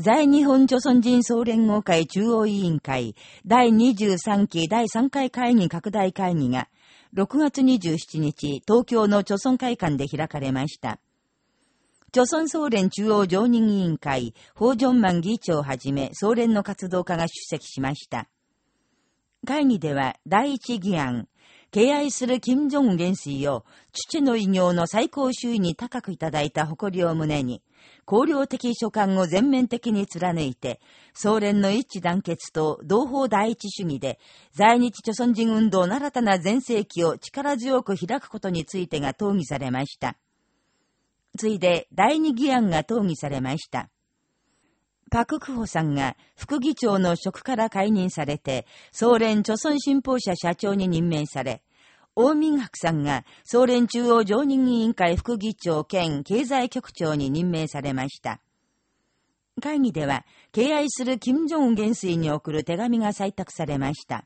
在日本朝鮮人総連合会中央委員会第23期第3回会議拡大会議が6月27日東京の朝鮮会館で開かれました。朝鮮総連中央常任委員会、法ジョン議長をはじめ、総連の活動家が出席しました。会議では、第一議案、敬愛する金正恩元帥を、父の偉業の最高周囲に高くいただいた誇りを胸に、公領的所感を全面的に貫いて、総連の一致団結と同胞第一主義で、在日朝鮮人運動の新たな全盛期を力強く開くことについてが討議されました。ついで第二議案が討議されました。パククホさんが副議長の職から解任されて、総連著村新報社社長に任命され、大民博さんが総連中央常任委員会副議長兼経済局長に任命されました。会議では、敬愛する金正恩元帥に送る手紙が採択されました。